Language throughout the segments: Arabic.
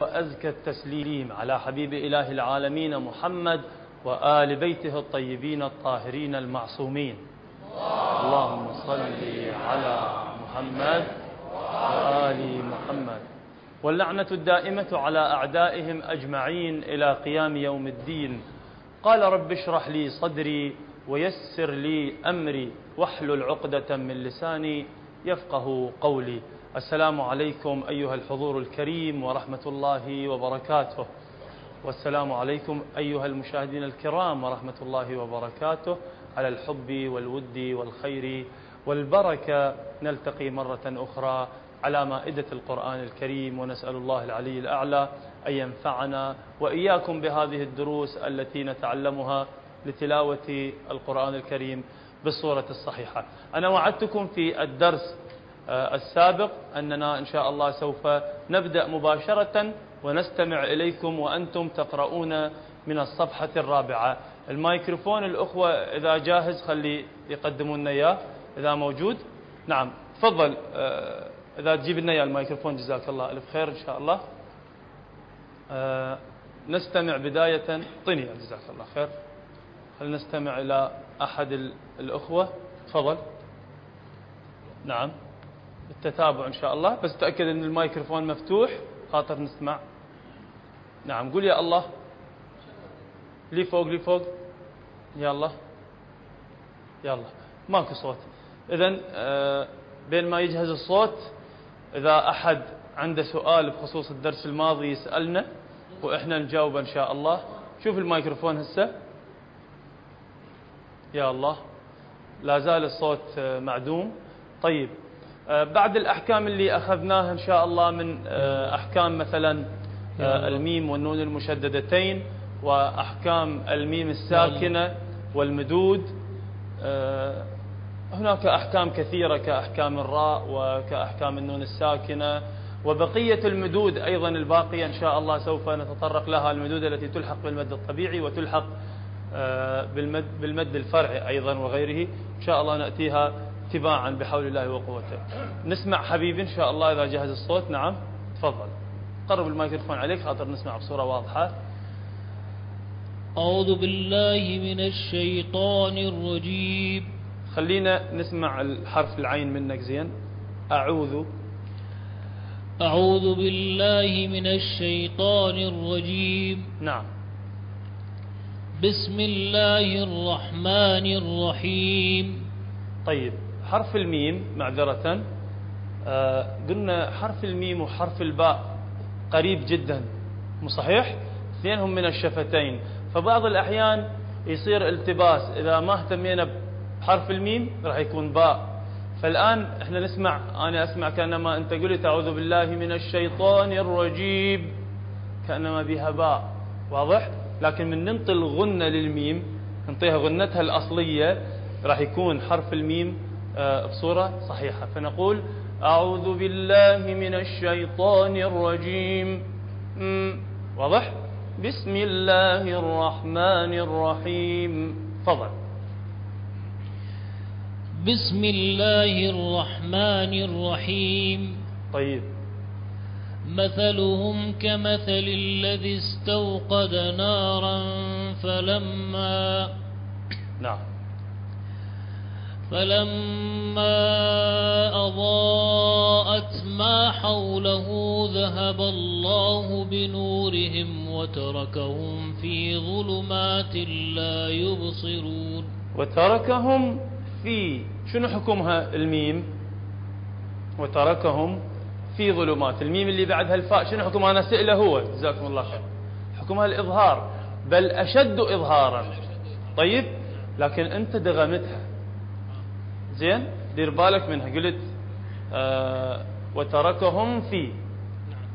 وأزكى التسليم على حبيب إله العالمين محمد وآل بيته الطيبين الطاهرين المعصومين. اللهم صل على محمد وآل محمد. واللعنة الدائمة على أعدائهم أجمعين إلى قيام يوم الدين. قال رب اشرح لي صدري ويسر لي أمري واحلل عقدة من لساني يفقه قولي. السلام عليكم أيها الحضور الكريم ورحمة الله وبركاته. والسلام عليكم أيها المشاهدين الكرام ورحمة الله وبركاته. على الحب والود والخير والبركة نلتقي مرة أخرى على مائدة القرآن الكريم ونسأل الله العلي الأعلى أن ينفعنا وإياكم بهذه الدروس التي نتعلمها لتلاوة القرآن الكريم بالصورة الصحيحة. أنا وعدتكم في الدرس السابق أننا إن شاء الله سوف نبدأ مباشرة ونستمع إليكم وأنتم تقرؤون من الصفحة الرابعة. الميكروفون الأخوة إذا جاهز خلي يقدمون إياه إذا موجود. نعم تفضل. آه، إذا تجيب لنا إياه الميكروفون جزاك الله ألف خير إن شاء الله. آه، نستمع بداية. طني جزاك الله خير. هل نستمع إلى أحد الأخوة؟ تفضل. نعم. التتابع إن شاء الله. بس تأكد أن الميكروفون مفتوح خاطر نسمع. نعم قول يا الله. لي فوق لي فوق. يا الله. ماكو صوت. إذا آه، بين ما يجهز الصوت إذا أحد عنده سؤال بخصوص الدرس الماضي يسألنا وإحنا نجاوب إن شاء الله. شوف الميكروفون هسه. يا الله. لا زال الصوت آه، معدوم. طيب. بعد الأحكام اللي أخذناها إن شاء الله من آه، أحكام مثلا الميم والنون المشددتين وأحكام الميم الساكنة والمدود. هناك أحكام كثيرة كأحكام الراء وكأحكام النون الساكنة وبقية المدود أيضا الباقية إن شاء الله سوف نتطرق لها المدود التي تلحق بالمد الطبيعي وتلحق آه، بالمد, بالمد الفرعي أيضا وغيره. إن شاء الله نأتيها تباعا بحول الله وقوته. نسمع حبيبي إن شاء الله إذا جهز الصوت. نعم تفضل. قرب الميكروفون عليك خاطر نسمع بصورة واضحة. أعوذ بالله من الشيطان الرجيم. خلينا نسمع الحرف العين منك زين. أعوذ. أعوذ بالله من الشيطان الرجيم. نعم. بسم الله الرحمن الرحيم. طيب. حرف الميم معذرة. آه قلنا حرف الميم وحرف الباء قريب جدا مو صحيح؟ اثنينهم من الشفتين. فبعض الأحيان يصير التباس إذا ما اهتمينا بحرف الميم راح يكون باء. فالآن إحنا نسمع أنا أسمع كأنما أنت قلت أعوذ بالله من الشيطان الرجيم كأنما بها باء. واضح؟ لكن من ننطي الغنة للميم ننطيها غنتها الأصلية راح يكون حرف الميم بصورة صحيحة. فنقول أعوذ بالله من الشيطان الرجيم. واضح؟ بسم الله الرحمن الرحيم. فضل بسم الله الرحمن الرحيم. طيب. مثلهم كمثل الذي استوقد نارا فلما نعم. فلما أضاءت ما حوله ذهب الله بنورهم وتركهم في ظلمات لا يبصرون. وتركهم في شنو حكمها الميم؟ وتركهم في ظلمات. الميم اللي بعدها الفاء شنو حكمها أنا سئله هو؟ جزاكم الله خير. حكمها الإظهار بل أشد إظهارا. طيب لكن أنت دغمتها. زين دير بالك منها. قلت آه وتركهم في.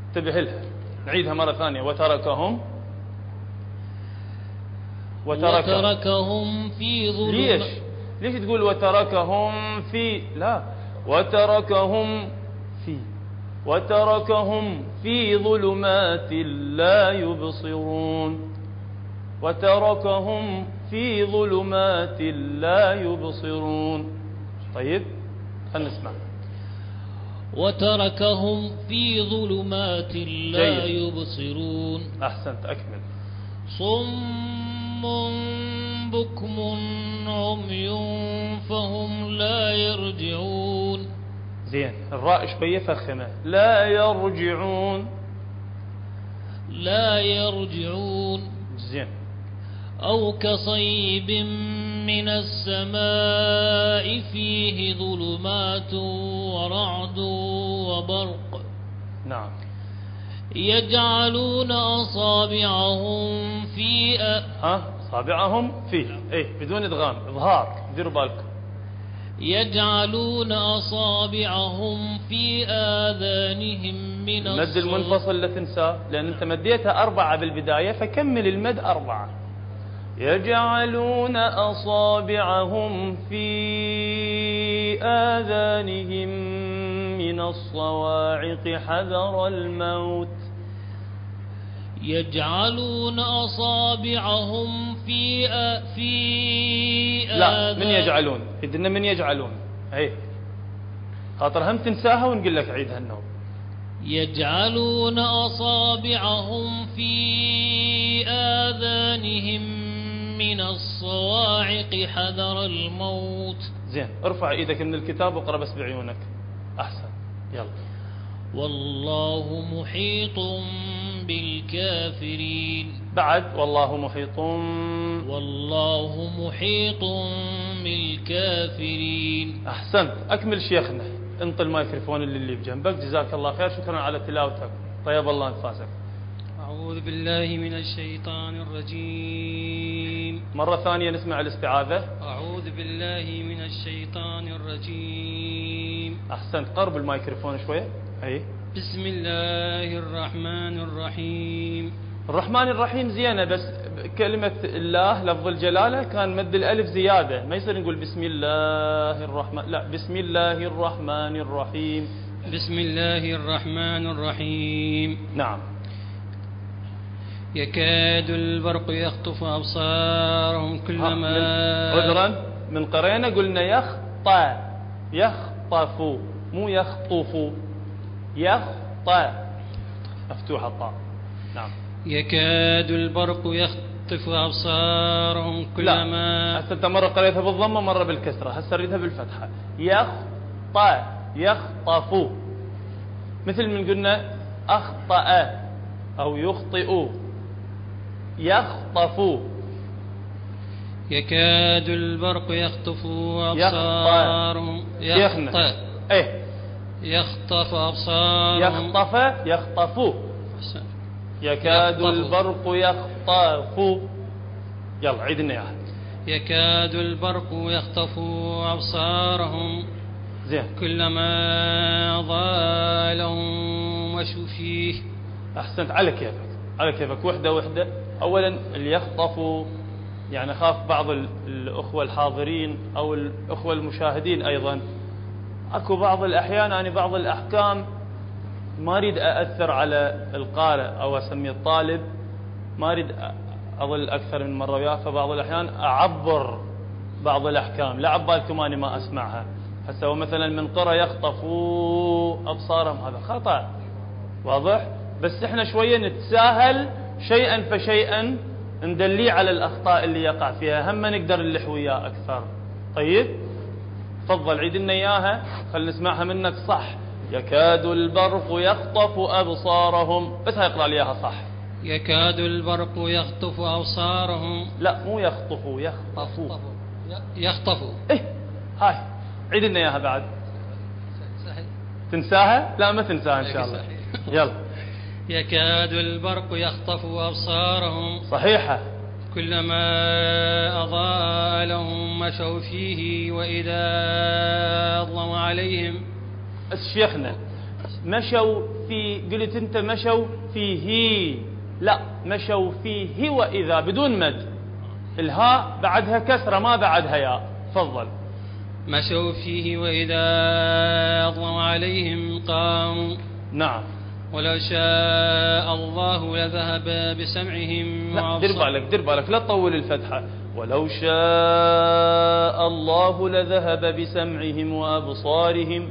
انتبه لها نعيدها مرة ثانية. وتركهم. وترك وتركهم في ظلمات ليش؟ ليش تقول وتركهم في؟ لا. وتركهم في. وتركهم في ظلمات لا يبصرون. وتركهم في ظلمات لا يبصرون. طيب خلينا نسمع وتركهم في ظلمات لا جيد. يبصرون. أحسنت أكمل. صم بكم عمي فهم لا يرجعون. زين الراء شوية فخمة. لا يرجعون. لا يرجعون. زين. أو كصيب من السماء فيه ظلمات ورعد وبرق. نعم. يجعلون أصابعهم في أ- ها؟ صابعهم فيه. إيه بدون إدغام إظهار ديروا بالكم يجعلون أصابعهم في آذانهم من المد المنفصل لا تنساه لأن أنت مديتها أربعة بالبداية فكمل المد أربعة. يجعلون أصابعهم في آذانهم من الصواعق حذر الموت. يجعلون أصابعهم في أ... في لا من آذان- يجعلون؟ عندنا من يجعلون. هي خاطر هم تنساها ونقول لك عيدها النوم. يجعلون أصابعهم في آذانهم من الصواعق حذر الموت. زين ارفع إيدك من الكتاب واقرأ بس بعيونك. أحسن. يلا. والله محيط بالكافرين. بعد والله محيط. والله محيط بالكافرين. احسنت أكمل شيخنا. انطي الميكروفون اللي, اللي بجنبك. جزاك الله خير. شكرا على تلاوتك. طيب الله انفاسك أعوذ بالله من الشيطان الرجيم. مرة ثانية نسمع الاستعاذة. أعوذ بالله من الشيطان الرجيم. أحسنت قرب الميكروفون شوية. أي. بسم الله الرحمن الرحيم. الرحمن الرحيم زينة بس كلمة الله لفظ الجلالة كان مد الألف زيادة. ما يصير نقول بسم الله الرحمن لا بسم الله الرحمن الرحيم. بسم الله الرحمن الرحيم. نعم. يكاد البرق يخطف أبصارهم كلما عذرا. من قرينا قلنا يخطى يخطف. مو يخطف. يخطى مفتوحة الطاء. نعم. يكاد البرق يخطف أبصارهم كلما هسه انت مرة قريتها بالضمة مرة بالكسرة. هسه ريتها بالفتحة. يخطى يخطف. مثل من قلنا أخطأ أو يخطئ. يخطف. يكاد البرق يخطف أبصارهم شيخنا إيه. يخطف أبصارهم يخطف يخطف. يكاد يخطف. البرق يخطف. يلا عيدنا اياها يكاد البرق يخطف أبصارهم. زين. كلما أضاء لهم مشوا فيه. أحسنت. على كيفك على كيفك وحدة وحدة. اولا اللي يخطف يعني خاف بعض ال- الأخوة الحاضرين أو الأخوة المشاهدين أيضا. أكو بعض الأحيان يعني بعض الأحكام ما أريد أأثر على القارئ أو أسمي الطالب ما أريد أ- أظل أكثر من مرة وياه فبعض الأحيان أعبر بعض الأحكام لا عبالكم أني ما أسمعها. هسه مثلا من قرى يخطفوا أبصارهم هذا خطأ واضح؟ بس إحنا شوية نتساهل شيئا فشيئا ندليه على الأخطاء اللي يقع فيها. هم نقدر نلح وياه أكثر. طيب؟ تفضل عيد لنا إياها. خل نسمعها منك. صح. يكاد البرق يخطف أبصارهم. بس هاي لي إياها. صح. يكاد البرق يخطف أبصارهم. لا مو يخطفوا يخطفوا يخطف. إيه. هاي. عيد لنا إياها بعد. تنساها؟ لا ما تنساها إن شاء الله. يلا. يكاد البرق يخطف أبصارهم. صحيحة. كلما أضاء لهم مشوا فيه وإذا أظلم عليهم. بس شيخنا مشوا في قلت انت مشوا فيه. لا مشوا فيه وإذا بدون مد. الهاء بعدها كسرة ما بعدها ياء. تفضل. مشوا فيه وإذا أظلم عليهم قاموا. نعم. ولو شاء الله لذهب بسمعهم لا دير بالك دير بالك لا تطول الفتحة. ولو شاء الله لذهب بسمعهم وأبصارهم.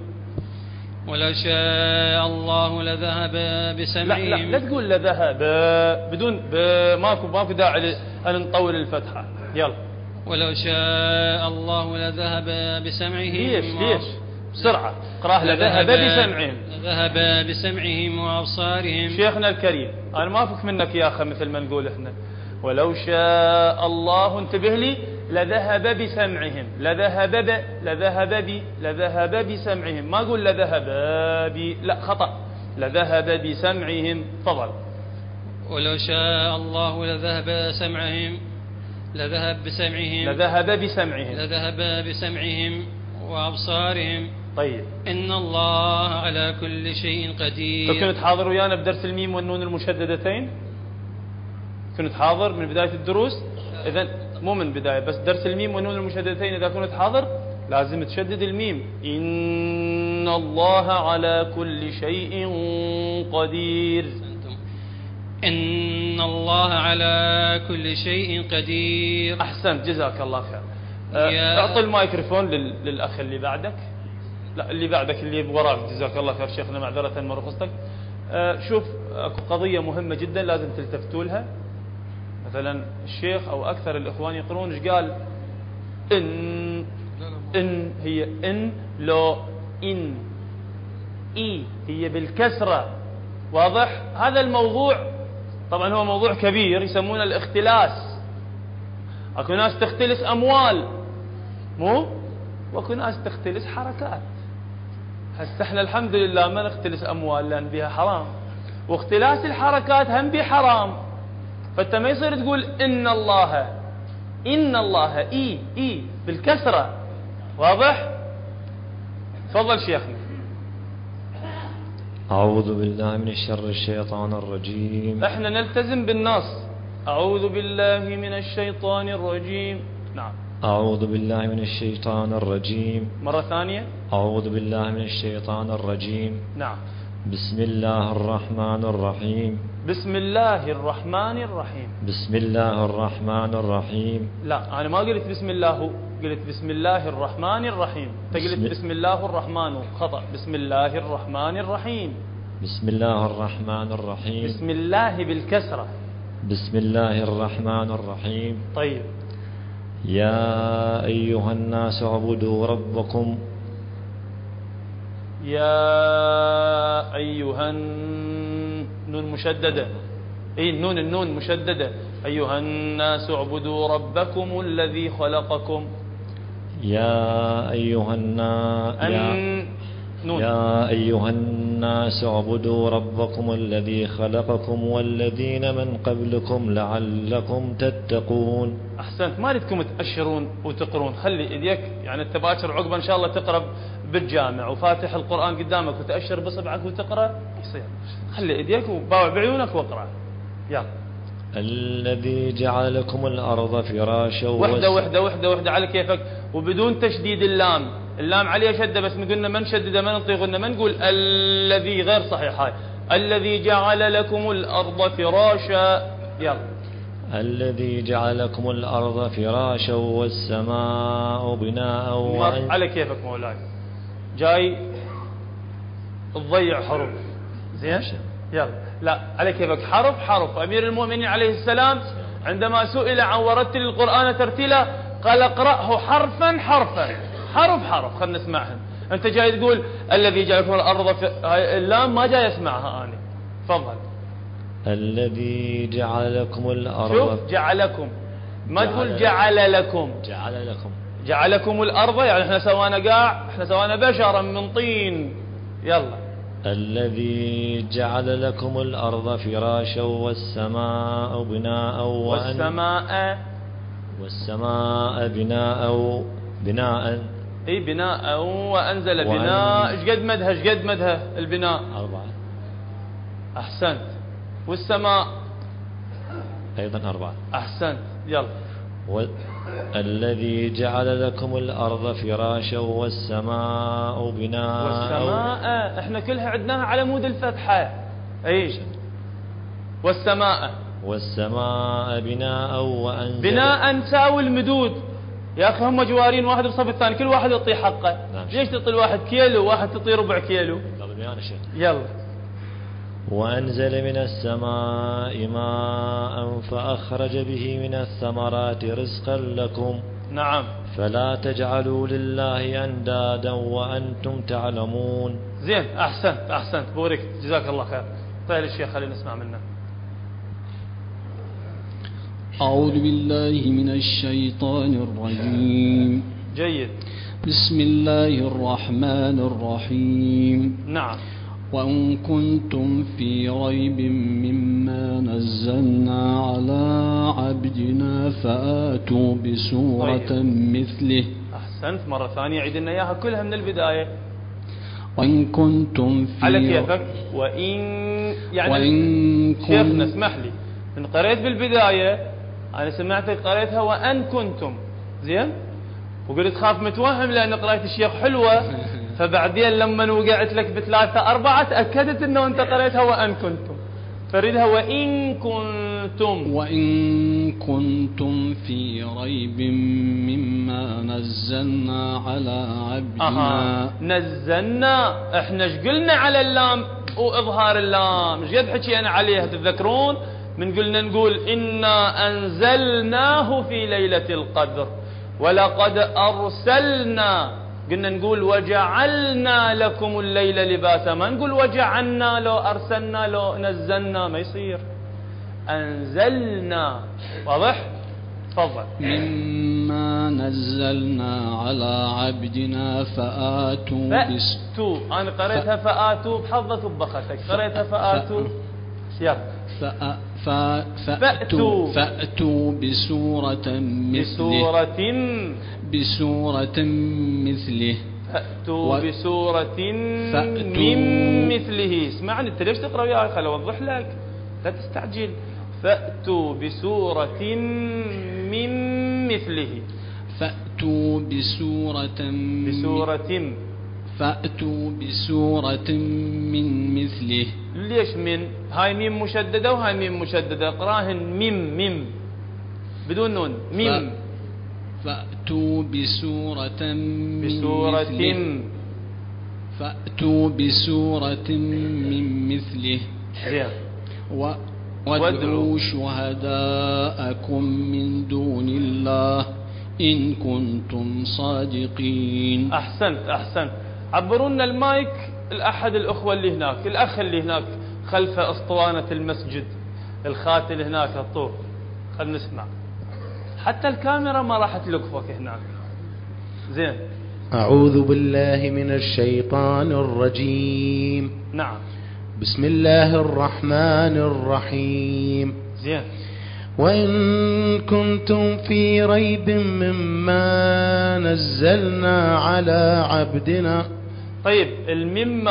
ولو شاء الله لذهب لا بسمعهم. لا لا تقول لذهب بدون ب- ماكو ماكو داعي أن نطول الفتحة. يلا. ولو شاء الله لذهب بسمعهم ليش ليش؟ بسرعة. اقراها لذهب بسمعهم. ذهب بسمعهم وأبصارهم. شيخنا الكريم أنا ما أفك منك يا أخي مثل ما نقول إحنا. ولو شاء الله انتبه لي لذهب بسمعهم. لذهب ب لذهب ب لذهب بسمعهم. ما أقول لذهب ب لا خطأ. لذهب بسمعهم. تفضل. ولو شاء الله لذهب سمعهم. لذهب بسمعهم. لذهب بسمعهم. لذهب بسمعهم وأبصارهم. طيب. إن الله على كل شيء قدير. كنت حاضر ويانا بدرس الميم والنون المشددتين؟ كنت حاضر من بداية الدروس؟ إذا مو من بداية بس درس الميم والنون المشددتين إذا كنت حاضر لازم تشدد الميم. إن الله على كل شيء قدير. إن الله على كل شيء قدير. أحسنت جزاك الله خير. أه، أعطي الميكروفون لل- للأخ اللي بعدك. لا اللي بعدك اللي وراك جزاك الله خير شيخنا معذرة رخصتك. أه، شوف اكو قضية مهمة جدا لازم تلتفتوا لها. مثلا الشيخ أو أكثر الإخوان يقرون إيش قال؟ إن إن هي إن لو إن. إي هي بالكسرة. واضح؟ هذا الموضوع طبعا هو موضوع كبير يسمونه الاختلاس. أكو ناس تختلس أموال. مو؟ وأكو ناس تختلس حركات. هسه إحنا الحمد لله ما نختلس أموال لأن بها حرام. واختلاس الحركات هم بها حرام. فأنت ما يصير تقول إن الله إن الله إي إي بالكسرة. واضح؟ تفضل شيخنا. أعوذ بالله من شر الشيطان الرجيم. إحنا نلتزم بالنص. أعوذ بالله من الشيطان الرجيم. نعم. أعوذ بالله من الشيطان الرجيم. مرة ثانية. أعوذ بالله من الشيطان الرجيم. نعم. بسم الله الرحمن الرحيم. بسم الله الرحمن الرحيم. بسم الله الرحمن الرحيم. لا أنا ما قلت بسم الله قلت بسم الله الرحمن الرحيم. أنت قلت بسم- بسم الله الرحمن. خطأ. بسم الله الرحمن الرحيم. بسم الله الرحمن الرحيم. بسم الله بالكسرة. بسم الله الرحمن الرحيم. طيب. يا أيها الناس اعبدوا ربكم. يا أيها النون مشددة. اي النون؟ النون مشددة. أيها الناس اعبدوا ربكم الذي خلقكم. يا أيها الناس نون. يا أيها الناس اعبدوا ربكم الذي خلقكم والذين من قبلكم لعلكم تتقون. أحسنت. ما أريدكم تأشرون وتقرون. خلي إيديك يعني أنت باكر عقبة إن شاء الله تقرأ بالجامع وفاتح القرآن قدامك وتأشر باصبعك وتقرأ. يصير. خلي إيديك وباوع بعيونك واقرأ. يلا. الذي جعل لكم الأرض فراشا وحدة والس- وحدة وحدة وحدة على كيفك. وبدون تشديد اللام. اللام عليها شده بس قلنا ما نشدده ما نطيق قلنا ما نقول الذي غير صحيح. هاي. الذي جعل لكم الأرض فراشا. يلا. الذي جعل لكم الأرض فراشا والسماء بناء وأن- على كيفك مولاي. جاي تضيع حروف زين؟ يلا. لا على كيفك؟ حرف حرف. أمير المؤمنين عليه السلام عندما سئل عن ورتل القرآن ترتيلا قال اقرأه حرفا حرفا. حرف حرف خلينا نسمعهم. أنت جاي تقول الذي جعلكم الأرض في هاي اللام ما جاي أسمعها أنا. تفضل. الذي جعل لكم الأرض شوف جعلكم. ما جعل- تقول جعل لكم. جعل لكم. جعلكم الأرض يعني إحنا سوانا قاع إحنا سوانا بشرا من طين. يلا. الذي جعل لكم الأرض فراشا والسماء بناء والسماء والسماء بناء بناء إي بناء وأنزل بناء. إيش قد مدها إيش قد مدها البناء. أربعة. أحسنت. والسماء؟ أيضا أربعة. أحسنت. يلا. و... الذي جعل لكم الأرض فراشا والسماء بناء. والسماء إحنا كلها عدناها على مود الفتحة. إي. والسماء. والسماء بناء وأنزل. بناء تساوي المدود. يا أخي هم جوارين واحد بصف الثاني كل واحد يعطيه حقه. نعم. ليش تعطي الواحد كيلو واحد تعطيه ربع كيلو؟ طيب يلا. وأنزل من السماء ماء فأخرج به من الثمرات رزقا لكم. نعم. فلا تجعلوا لله أندادا وأنتم تعلمون. زين أحسنت أحسنت. بوركت جزاك الله خير. طيب الشيخ خلينا نسمع منه. أعوذ بالله من الشيطان الرجيم. جيد. بسم الله الرحمن الرحيم. نعم. وإن كنتم في ريب مما نزلنا على عبدنا فآتوا بسورة طيب. مثله. أحسنت. مرة ثانية. عيد لنا إياها. كلها من البداية. وإن كنتم في على كيفك. وإن يعني وإن شيخنا كن اسمح لي. إن قريت بالبداية. أنا سمعتك قريتها وأن كنتم. زين؟ وقلت خاف متوهم لأن قراية الشيخ حلوة. فبعدين لما وقعت لك بثلاثة أربعة تأكدت أنه أنت قريتها وأن كنتم. فريدها وإن كنتم. وإن كنتم في ريب مما نزلنا على عبدنا. أها. نزلنا. إحنا إيش قلنا على اللام؟ وإظهار اللام. إيش قد حكينا عليها تتذكرون؟ من قلنا نقول إنا أنزلناه في ليلة القدر ولقد أرسلنا قلنا نقول وجعلنا لكم الليل لباسا ما نقول وجعلنا لو أرسلنا لو نزلنا ما يصير. أنزلنا واضح؟ تفضل. مما نزلنا على عبدنا فآتوا فأتوا. أنا قريتها فآتوا بحظك وبختك قريتها فآتوا. يلا. فأ فأتوا. فأتوا. بسورة مثله. بسورة بسورة مثله. فأتوا و- بسورة فأتوا. من مثله. اسمعني انت ليش تقرأ وياي؟ خل أوضح لك. لا تستعجل. فأتوا بسورة من مثله. فأتوا بسورة من- بسورة فأتوا بسورة من مثله. ليش من؟ هاي ميم مشددة وهاي ميم مشددة. اقراهن ميم ميم. بدون نون. ميم. فأتوا بسورة من بسورة مثله فأتوا بسورة من مثله. و وادعوا. شهداءكم من دون الله إن كنتم صادقين. أحسنت أحسنت. عبرونا المايك الأحد الأخوة اللي هناك الأخ اللي هناك خلف أسطوانة المسجد الخاتل هناك الطوف خلينا نسمع. حتى الكاميرا ما راح تلقفك هناك. زين. أعوذ بالله من الشيطان الرجيم. نعم. بسم الله الرحمن الرحيم. زين. وإن كنتم في ريب مما نزلنا على عبدنا طيب الميم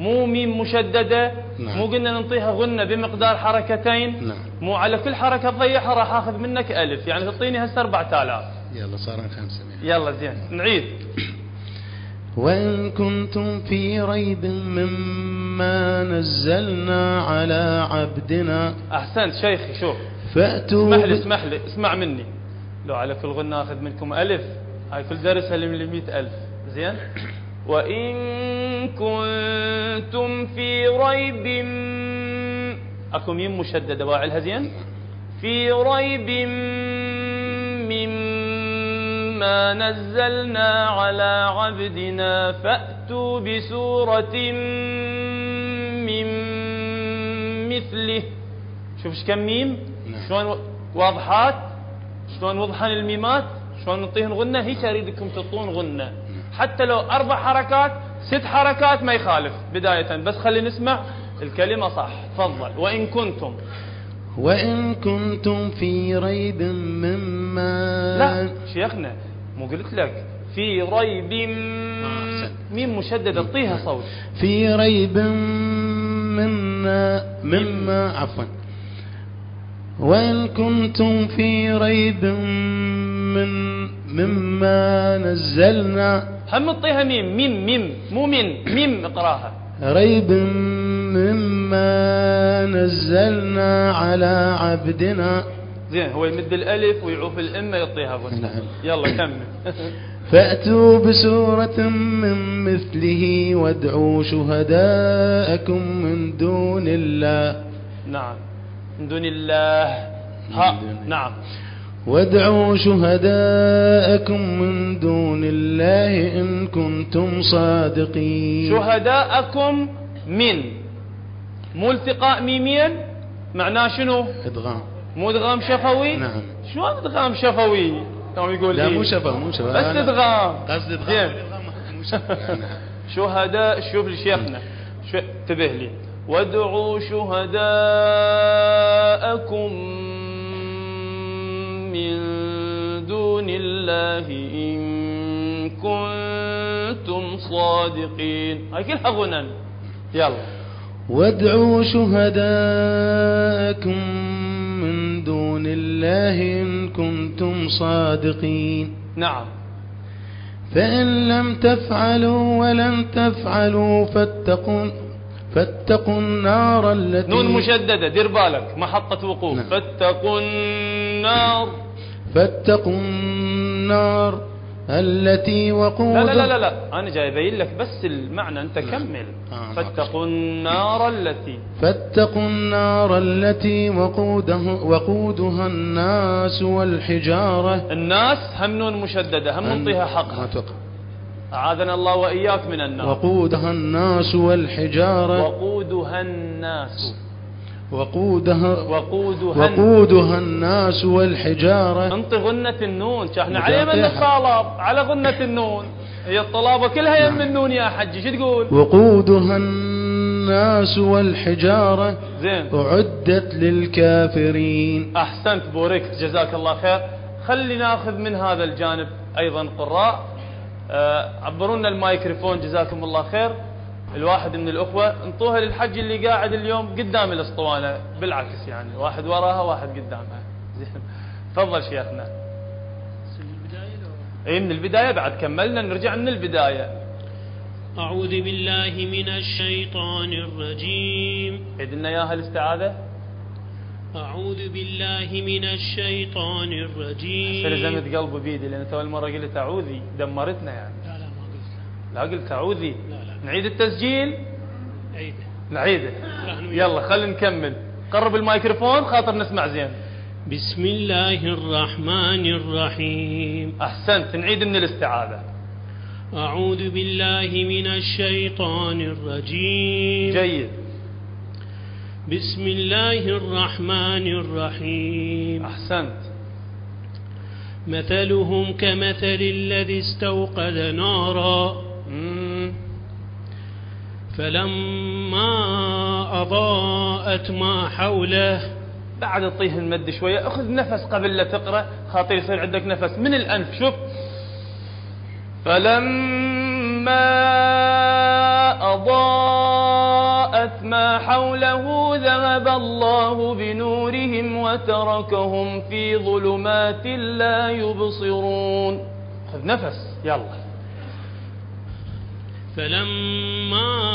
مو ميم مشددة نعم. مو قلنا نعطيها غنة بمقدار حركتين. نعم. مو على كل حركة تضيعها راح آخذ منك ألف يعني تعطيني هسه 4000 يلا صار خمسة يلا زين. نعيد. وإن كنتم في ريب مما نزلنا على عبدنا. أحسنت شيخي شوف. فأتوا اسمح لي اسمح لي اسمع مني. لو على كل غنى آخذ منكم ألف هاي كل درس اللي من المئة ألف؟ زين. وإن كنتم في ريب اكو ميم مشدده باعلها زين في ريب مما نزلنا على عبدنا فأتوا بسورة من مثله. شوف إيش كم ميم؟ نعم. شلون واضحات؟ شلون وضحان الميمات؟ شلون نعطيهن غنة؟ هيك أريدكم تعطون غنة. حتى لو أربع حركات ست حركات ما يخالف. بداية بس خلي نسمع الكلمة صح. تفضل. وإن كنتم. وإن كنتم في ريب مما لا شيخنا مو قلت لك. في ريب أحسن. ميم مشدد اعطيها صوت. في ريب منا مما عفوا. وإن كنتم في ريب من مما نزلنا هم اعطيها ميم ميم ميم مو من ميم اقراها. ريب مما نزلنا على عبدنا. زين هو يمد الألف ويعوف الامه يعطيها نعم. يلا كمل. فأتوا بسورة من مثله وادعوا شهداءكم من دون الله. نعم. من دون الله. ها. نعم. وادعوا شهداءكم من دون الله إن كنتم صادقين. شهداءكم من مو التقاء ميمين معناه شنو؟ إدغام. مو ادغام شفوي؟ نعم. شلون إدغام شفوي؟ كان يقول لا؟ مو شفا مو شفا بس إدغام. قصدي زين. إدغام مو. شهداء شوف لشيخنا شو- انتبه لي. وادعوا شهداءكم من دون الله إن كنتم صادقين. هاي كلها غنن يلا. وادعوا شهداءكم من دون الله إن كنتم صادقين. نعم. فإن لم تفعلوا ولن تفعلوا فاتقوا فاتقوا النار التي نون مشددة دير بالك محطة وقوف. نعم. فاتقوا النار فاتقوا النار التي وقودها. لا لا لا, لا. أنا جاي أبين لك بس المعنى. أنت كمل. آه، فاتقوا النار التي. فاتقوا النار التي وقودها, وقودها الناس والحجارة. الناس هم نون مشددة هم نعطيها حقها. أعاذنا الله وإياك من النار. وقودها الناس والحجارة. وقودها الناس. وقودها وقودها وقودها الناس والحجارة. انطي غنة النون. إحنا من أعطيها. نتطالب على غنة النون. هي الطلابة كلها يم نعم. النون يا حجي. شو تقول؟ وقودها الناس والحجارة. زين. أعدت للكافرين. أحسنت بوركت جزاك الله خير. خلي ناخذ من هذا الجانب أيضا قراء. آه، عبرونا المايكروفون. جزاكم الله خير. الواحد من الأخوة انطوها للحج اللي قاعد اليوم قدام الأسطوانة بالعكس يعني واحد وراها واحد قدامها. زين. تفضل شيخنا. اي من البداية بعد كملنا نرجع من البداية. أعوذ بالله من الشيطان الرجيم. عيد لنا اياها الاستعاذه أعوذ بالله من الشيطان الرجيم. سلزمت قلبي بيدي لأن تو المرة قلت أعوذي دمرتنا يعني. لا لا ما قلت. لا قلت أعوذي. لا لا. نعيد التسجيل؟ عيده نعيده يلا. خلينا نكمل. قرب الميكروفون خاطر نسمع زين. بسم الله الرحمن الرحيم. أحسنت نعيد من الاستعاذة. أعوذ بالله من الشيطان الرجيم. جيد. بسم الله الرحمن الرحيم. أحسنت. مثلهم كمثل الذي استوقد نارا. مم. فلما أضاءت ما حوله. بعد تطيه المد شوية أخذ نفس قبل لا تقرأ خاطر يصير عندك نفس من الانف شوف. فلما أضاءت ما حوله ذهب الله بنورهم وتركهم في ظلمات لا يبصرون. خذ نفس. يلا. فلما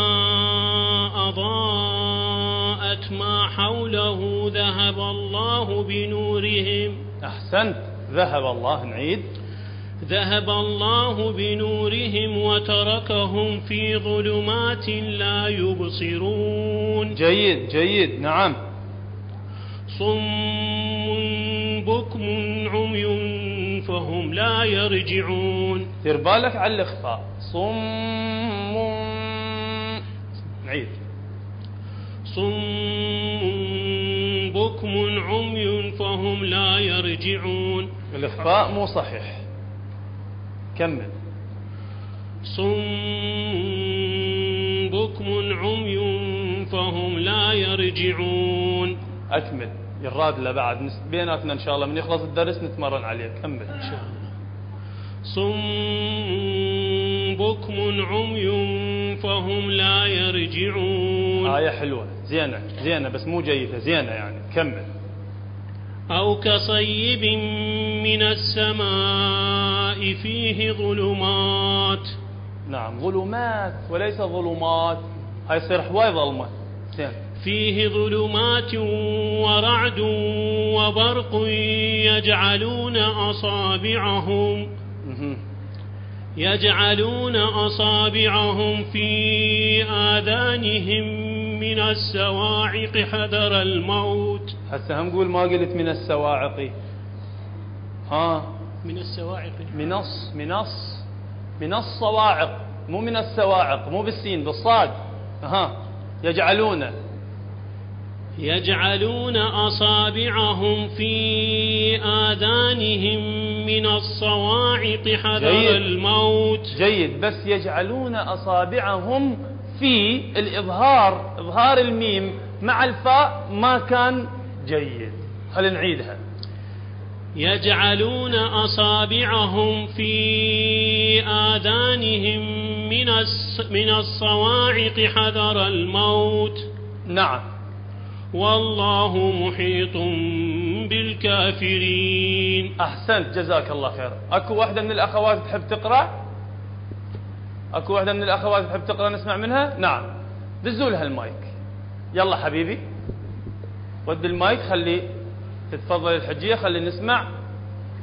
أضاءت ما حوله ذهب الله بنورهم. أحسنت. ذهب الله نعيد. ذهب الله بنورهم وتركهم في ظلمات لا يبصرون. جيد جيد. نعم. صم بكم عمي فهم لا يرجعون. دير بالك على الإخفاء. صم صم بكم عمي فهم لا يرجعون. الإخفاء مو صحيح. كمل. صم بكم عمي فهم لا يرجعون. أكمل. يراد له بعد. بيناتنا إن شاء الله. من يخلص الدرس نتمرن عليه. كمل. إن شاء الله. صم بكم عمي فهم لا يرجعون. آية حلوة. زينة زينة بس مو جيدة زينة يعني كمل. أو كصيب من السماء فيه ظلمات. نعم ظلمات وليس ظلمات. هاي يصير حواي ظلمة. زين. فيه ظلمات ورعد وبرق يجعلون أصابعهم. يجعلون أصابعهم في آذانهم من السواعق حذر الموت. هسه هم قول ما قلت من السواعق. ها؟ من السواعق. منص منص من الصواعق. مو من السواعق مو بالسين بالصاد. ها؟ يجعلون. يجعلون أصابعهم في آذانهم من الصواعق حذر جيد. الموت. جيد. بس يجعلون أصابعهم في الإظهار إظهار الميم مع الفاء ما كان جيد. خلينا نعيدها؟ يجعلون أصابعهم في آذانهم من من الصواعق حذر الموت. نعم. والله محيط بالكافرين. أحسنت. جزاك الله خير أكو واحدة من الأخوات تحب تقرأ؟ أكو واحدة من الأخوات تحب تقرأ نسمع منها؟ نعم. دزوا لها المايك. يلا حبيبي. ود المايك خلي تتفضل الحجية خلي نسمع.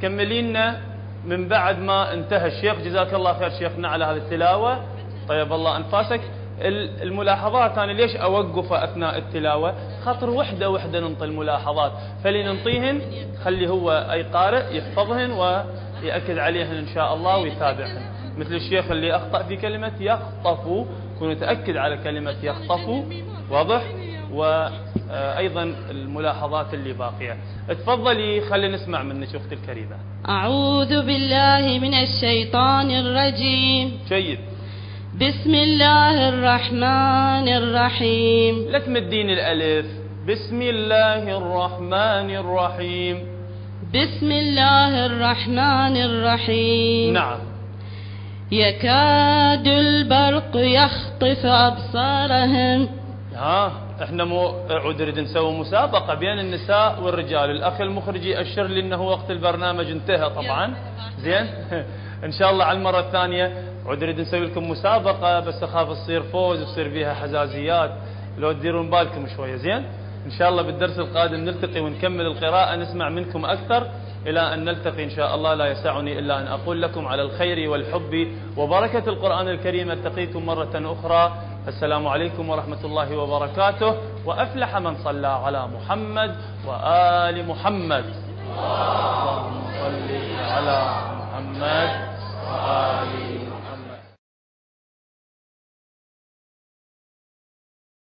كملي لنا من بعد ما انتهى الشيخ. جزاك الله خير شيخنا على هذه التلاوة. طيب الله أنفاسك. ال- الملاحظات أنا ليش أوقف أثناء التلاوة؟ خاطر وحدة وحدة ننطي الملاحظات. فلننطيهن خلي هو أي قارئ يحفظهن ويأكد عليهن إن شاء الله ويتابعهن. مثل الشيخ اللي أخطأ في كلمة يخطف كن يتأكد على كلمة يخطف واضح؟ وأيضا الملاحظات اللي باقية. تفضلي خلي نسمع منك أختي الكريمة. أعوذ بالله من الشيطان الرجيم. جيد. بسم الله الرحمن الرحيم. لا تمدين الألف. بسم الله الرحمن الرحيم. بسم الله الرحمن الرحيم. نعم. يكاد البرق يخطف أبصارهم. ها إحنا مو عود نريد نسوي مسابقة بين النساء والرجال. الأخ المخرج يأشر لي أنه وقت البرنامج انتهى طبعا. زين؟ إن شاء الله على المرة الثانية عود نريد نسوي لكم مسابقة بس أخاف تصير فوز وتصير فيها حزازيات. لو تديرون بالكم شوية زين؟ إن شاء الله بالدرس القادم نلتقي ونكمل القراءة نسمع منكم أكثر. إلى أن نلتقي إن شاء الله. لا يسعني إلا أن أقول لكم على الخير والحب. وبركة القرآن الكريم التقيكم مرة أخرى. السلام عليكم ورحمة الله وبركاته. وأفلح من صلى على محمد وآل محمد. اللهم صل على محمد وآل